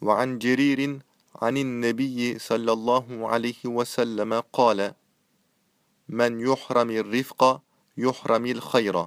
وعن جرير عن النبي صلى الله عليه وسلم قال من يحرم الرفق يحرم الخير.